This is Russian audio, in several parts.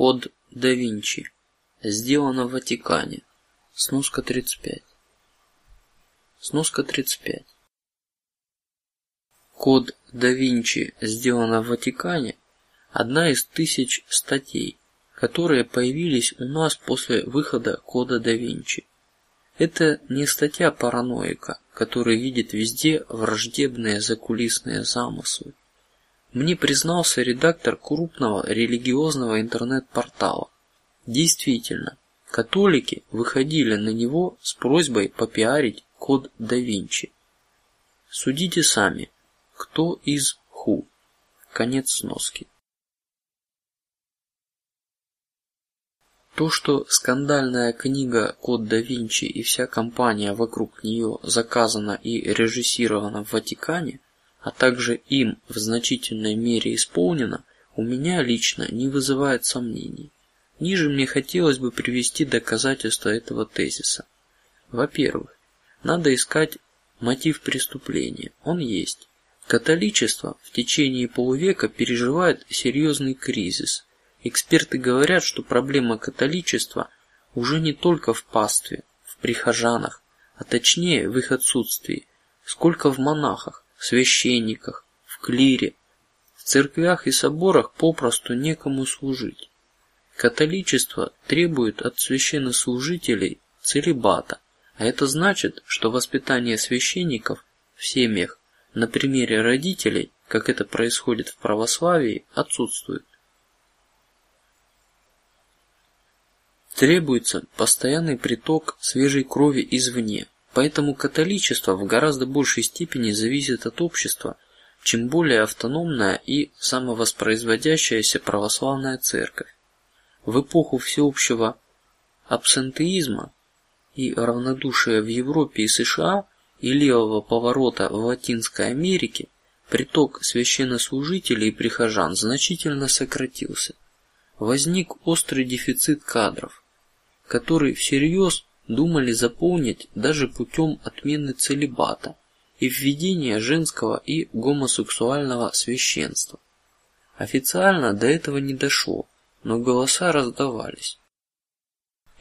Код да Винчи. Сделано в Ватикане. Сноска 35. Сноска 35. Код да Винчи сделано в Ватикане одна из тысяч статей, которые появились у нас после выхода Кода да Винчи. Это не статья параноика, который видит везде враждебные закулисные замыслы. Мне признался редактор крупного религиозного интернет-портала. Действительно, католики выходили на него с просьбой попиарить код да Винчи. Судите сами, кто из ху. Конец сноски. То, что скандальная книга Код да Винчи и вся компания вокруг нее заказана и режиссирована в Ватикане, а также им в значительной мере исполнено, у меня лично не вызывает сомнений. Ниже мне хотелось бы привести доказательства этого тезиса. Во-первых, надо искать мотив преступления. Он есть. Католичество в течение полувека переживает серьезный кризис. Эксперты говорят, что проблема католичества уже не только в пастве, в прихожанах, а точнее в их отсутствии, сколько в монахах, священниках, в клире, в церквях и соборах попросту некому служить. Католичество требует от священнослужителей целибата, а это значит, что воспитание священников в семьях на примере родителей, как это происходит в православии, отсутствует. Требуется постоянный приток свежей крови извне, Поэтому католичество в гораздо большей степени зависит от общества, чем более автономная и самовоспроизводящаяся православная церковь. В эпоху всеобщего абсентеизма и равнодушия в Европе и США и левого поворота в Латинской Америке приток священнослужителей и прихожан значительно сократился. Возник острый дефицит кадров, который всерьез думали заполнить даже путем отмены целибата и введения женского и гомосексуального священства. Официально до этого не дошло, но голоса раздавались.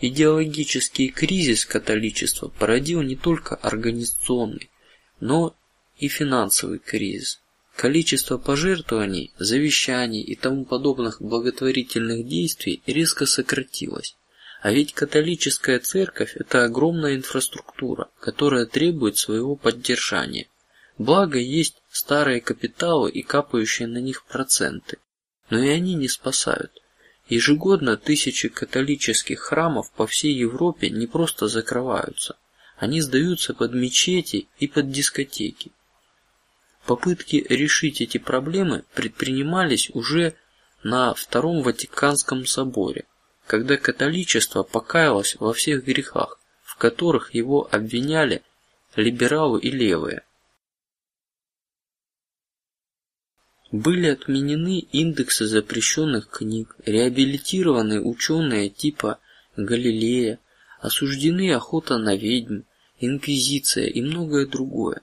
Идеологический кризис католичества породил не только организационный, но и финансовый кризис. Количество пожертвований, завещаний и тому подобных благотворительных действий резко сократилось. А ведь католическая церковь – это огромная инфраструктура, которая требует своего поддержания. Благо есть старые капиталы и капающие на них проценты, но и они не спасают. Ежегодно тысячи католических храмов по всей Европе не просто закрываются, они сдаются под мечети и под дискотеки. Попытки решить эти проблемы предпринимались уже на Втором Ватиканском соборе, когда католичество покаялось во всех грехах, в которых его обвиняли либералы и левые. Были отменены индексы запрещенных книг, реабилитированы ученые типа Галилея, осуждены охота на ведьм, инквизиция и многое другое.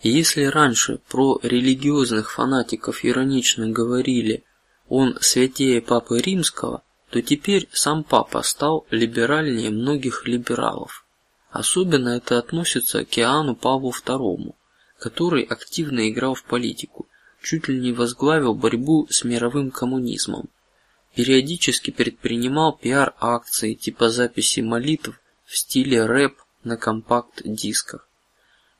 Если раньше про религиозных фанатиков иронично говорили, он святее папы римского, то теперь сам папа стал либеральнее многих либералов. Особенно это относится к Иоанну Павлу II, который активно играл в политику, чуть ли не возглавил борьбу с мировым коммунизмом, периодически предпринимал пиар-акции типа записи молитв в стиле рэп на компакт-дисках.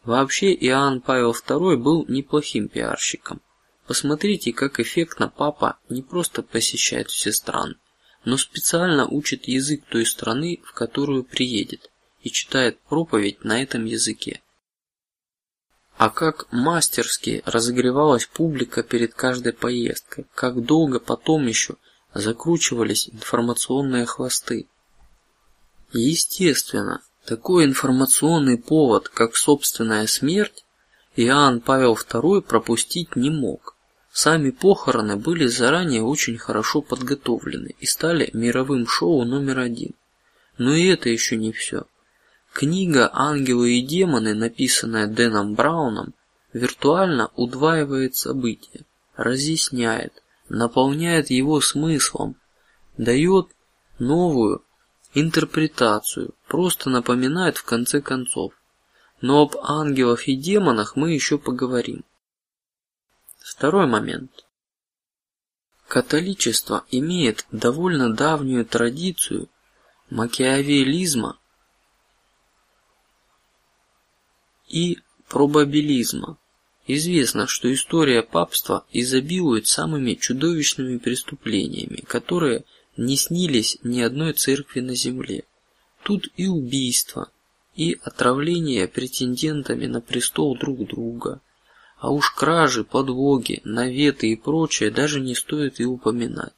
Вообще Иоанн Павел II был неплохим пиарщиком. Посмотрите, как эффектно папа не просто посещает все страны, но специально учит язык той страны, в которую приедет, и читает проповедь на этом языке. А как мастерски разогревалась публика перед каждой поездкой, как долго потом еще закручивались информационные хвосты. Естественно, такой информационный повод, как собственная смерть, Иоанн Павел II пропустить не мог. Сами похороны были заранее очень хорошо подготовлены и стали мировым шоу номер один. Но и это еще не все. Книга "Ангелы и демоны", написанная Дэном Брауном, виртуально удваивает события, разъясняет, наполняет его смыслом, дает новую интерпретацию, просто напоминает в конце концов. Но об ангелах и демонах мы еще поговорим. Второй момент. Католичество имеет довольно давнюю традицию макиавелизма и пробабилизма. Известно, что история папства изобилует самыми чудовищными преступлениями, которые не снились ни одной церкви на земле. Тут и убийства, и отравление претендентами на престол друг друга, а уж кражи, подлоги, наветы и прочее даже не стоит и упоминать.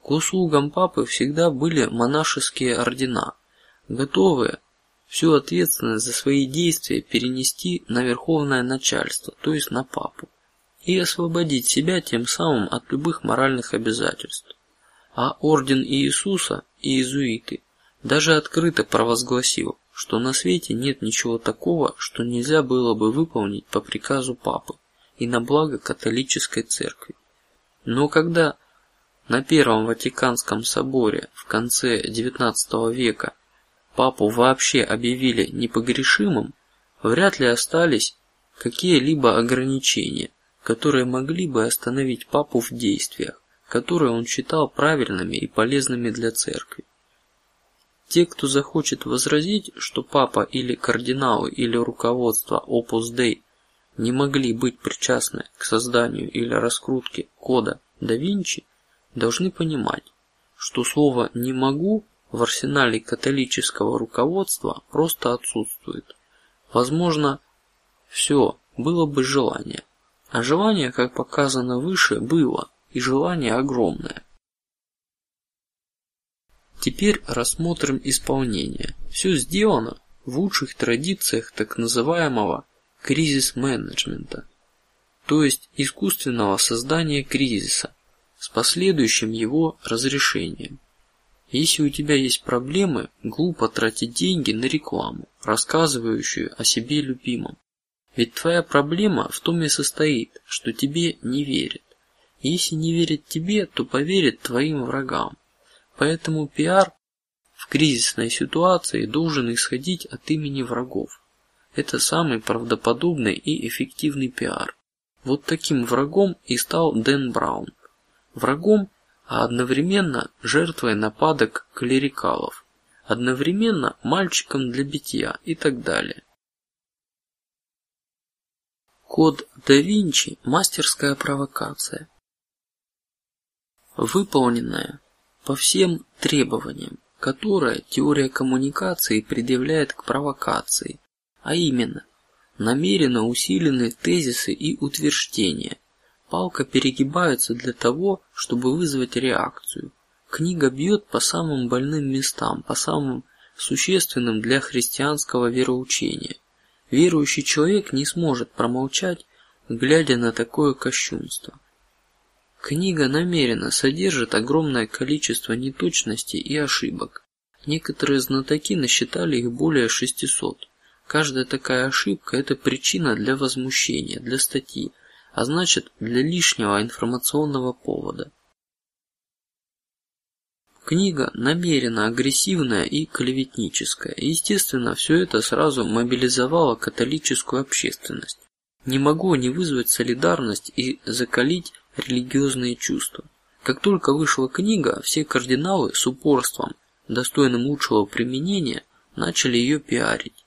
К услугам папы всегда были монашеские ордена, готовые всю ответственность за свои действия перенести на верховное начальство, то есть на папу, и освободить себя тем самым от любых моральных обязательств. А орден Иисуса и иезуиты даже открыто провозгласил, что на свете нет ничего такого, что нельзя было бы выполнить по приказу папы и на благо католической церкви. Но когда на первом Ватиканском соборе в конце XIX века папу вообще объявили непогрешимым, вряд ли остались какие-либо ограничения, которые могли бы остановить папу в действиях, которые он считал правильными и полезными для церкви. Те, кто захочет возразить, что папа или кардиналы или руководство Opus Dei не могли быть причастны к созданию или раскрутке кода да Винчи, должны понимать, что слово не могу в арсенале католического руководства просто отсутствует. Возможно, все было бы желание, а желание, как показано выше, было и желание огромное. Теперь рассмотрим исполнение. Все сделано в лучших традициях так называемого кризис-менеджмента, то есть искусственного создания кризиса с последующим его разрешением. Если у тебя есть проблемы, глупо тратить деньги на рекламу, рассказывающую о себе любимом. Ведь твоя проблема в том и состоит, что тебе не верят. Если не верят тебе, то поверят твоим врагам. Поэтому пиар в кризисной ситуации должен исходить от имени врагов. Это самый правдоподобный и эффективный пиар. Вот таким врагом и стал Дэн Браун. Врагом, а одновременно жертвой нападок клерикалов, одновременно мальчиком для битья и так далее. Код да Винчи – мастерская провокация, выполненная по всем требованиям, которые теория коммуникации предъявляет к провокации, а именно намеренно усиленные тезисы и утверждения. Палка перегибается для того, чтобы вызвать реакцию. Книга бьет по самым больным местам, по самым существенным для христианского вероучения. Верующий человек не сможет промолчать, глядя на такое кощунство. Книга намеренно содержит огромное количество неточностей и ошибок. Некоторые знатоки насчитали их более 600. Каждая такая ошибка – это причина для возмущения, для статьи, а значит для лишнего информационного повода. Книга намеренно агрессивная и клеветническая. Естественно, все это сразу мобилизовало католическую общественность. Не могу не вызвать солидарность и закалить религиозные чувства. Как только вышла книга, все кардиналы с упорством, достойным лучшего применения, начали ее пиарить.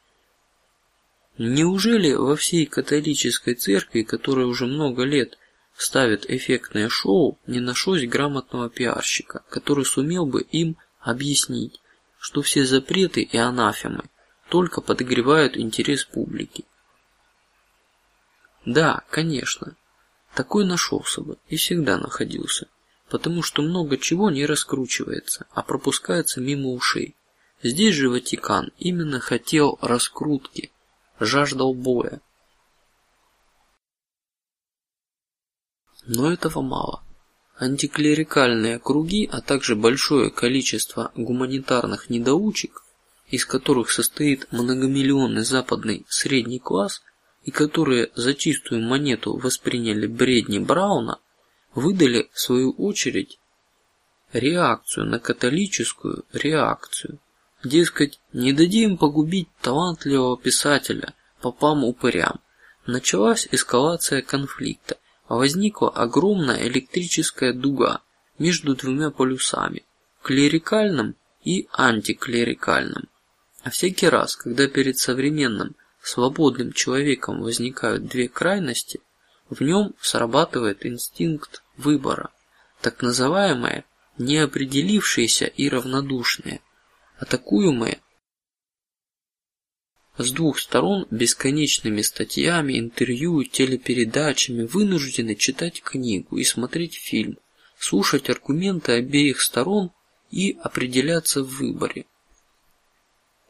Неужели во всей католической церкви, которая уже много лет ставит эффектное шоу, не нашлось грамотного пиарщика, который сумел бы им объяснить, что все запреты и анафемы только подогревают интерес публики? Да, конечно, такой нашелся бы и всегда находился, потому что много чего не раскручивается, а пропускается мимо ушей. Здесь же Ватикан именно хотел раскрутки, жаждал боя. Но этого мало. Антиклерикальные круги, а также большое количество гуманитарных недоучек, из которых состоит многомиллионный западный средний класс, и которые за чистую монету восприняли бредни Брауна, выдали в свою очередь реакцию на католическую реакцию. Дескать, не дадим погубить талантливого писателя попам упырям. Началась эскалация конфликта, а возникла огромная электрическая дуга между двумя полюсами – клерикальным и антиклерикальным. А всякий раз, когда перед современным свободным человеком возникают две крайности, в нем срабатывает инстинкт выбора, так называемое неопределившиеся и равнодушные, атакуемые с двух сторон бесконечными статьями, интервью, телепередачами, вынуждены читать книгу и смотреть фильм, слушать аргументы обеих сторон и определяться в выборе.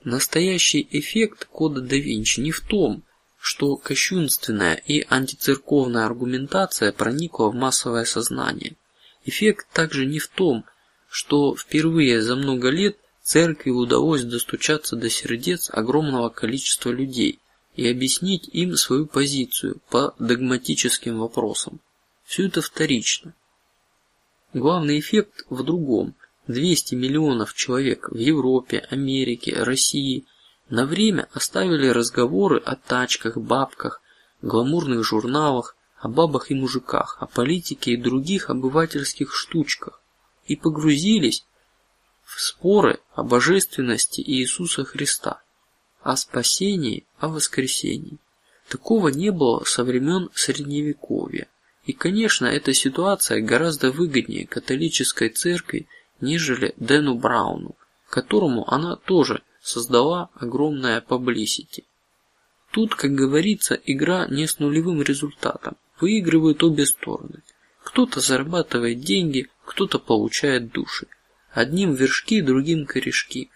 Настоящий эффект кода да Винчи не в том, что кощунственная и антицерковная аргументация проникла в массовое сознание. Эффект также не в том, что впервые за много лет церкви удалось достучаться до сердец огромного количества людей и объяснить им свою позицию по догматическим вопросам. Все это вторично. Главный эффект в другом. 200 миллионов человек в Европе, Америке, России на время оставили разговоры о тачках, бабках, гламурных журналах, о бабах и мужиках, о политике и других обывательских штучках и погрузились в споры о божественности Иисуса Христа, о спасении, о воскресении. Такого не было со времен средневековья, и, конечно, эта ситуация гораздо выгоднее католической церкви, нежели Дэну Брауну, которому она тоже создала огромное паблисити. Тут, как говорится, игра не с нулевым результатом. Выигрывают обе стороны. Кто-то зарабатывает деньги, кто-то получает души. Одним вершки, другим корешки.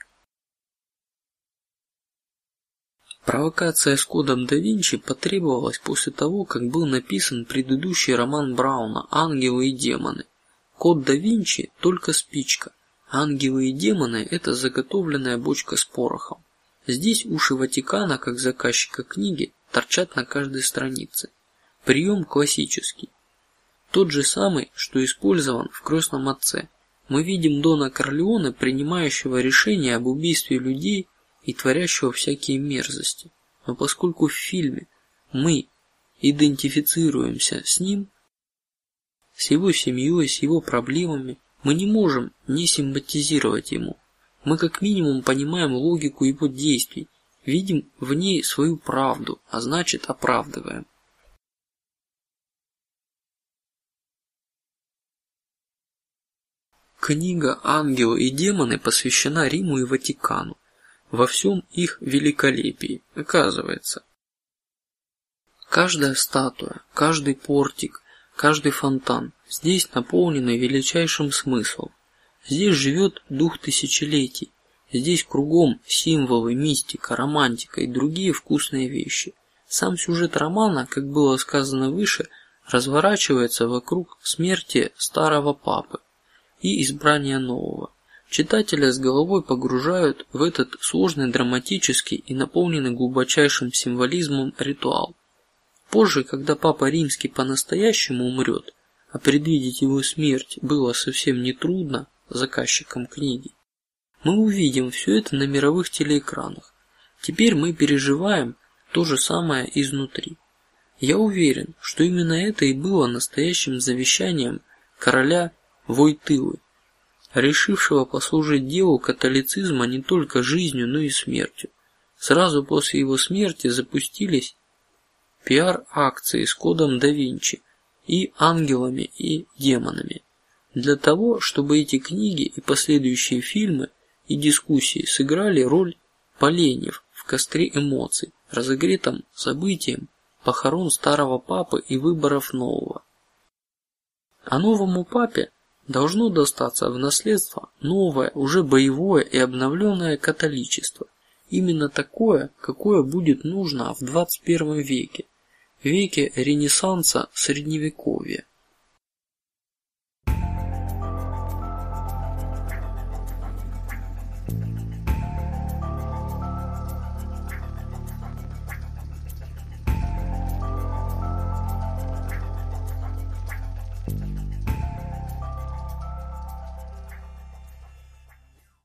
Провокация с кодом да Винчи потребовалась после того, как был написан предыдущий роман Брауна «Ангелы и демоны». Код да Винчи только спичка, ангелы и демоны – это заготовленная бочка с порохом. Здесь уши Ватикана, как заказчика книги, торчат на каждой странице. Прием классический, тот же самый, что использован в крестном отце. Мы видим Дона Корлеоне, принимающего решение об убийстве людей и творящего всякие мерзости. Но поскольку в фильме мы идентифицируемся с ним, с его семьей, с его проблемами, мы не можем не симпатизировать ему. Мы как минимум понимаем логику его действий, видим в ней свою правду, а значит оправдываем. Книга «Ангелы и демоны» посвящена Риму и Ватикану во всем их великолепии. Оказывается, каждая статуя, каждый портик, каждый фонтан здесь наполнены величайшим смыслом. Здесь живет дух тысячелетий. Здесь кругом символы, мистика, романтика и другие вкусные вещи. Сам сюжет романа, как было сказано выше, разворачивается вокруг смерти старого папы и избрания нового. Читателя с головой погружают в этот сложный, драматический и наполненный глубочайшим символизмом ритуал. Позже, когда Папа Римский по-настоящему умрет, а предвидеть его смерть было совсем не трудно заказчикам книги, мы увидим все это на мировых телеэкранах. Теперь мы переживаем то же самое изнутри. Я уверен, что именно это и было настоящим завещанием короля Войтылы, решившего послужить делу католицизма не только жизнью, но и смертью. Сразу после его смерти запустились пиар-акции с кодом да Винчи и ангелами и демонами. Для того, чтобы эти книги и последующие фильмы и дискуссии сыграли роль поленьев в костре эмоций, разогретом событием похорон старого папы и выборов нового. А новому папе должно достаться в наследство новое, уже боевое и обновленное католичество, именно такое, какое будет нужно в 21 веке, веке Ренессанса Средневековья.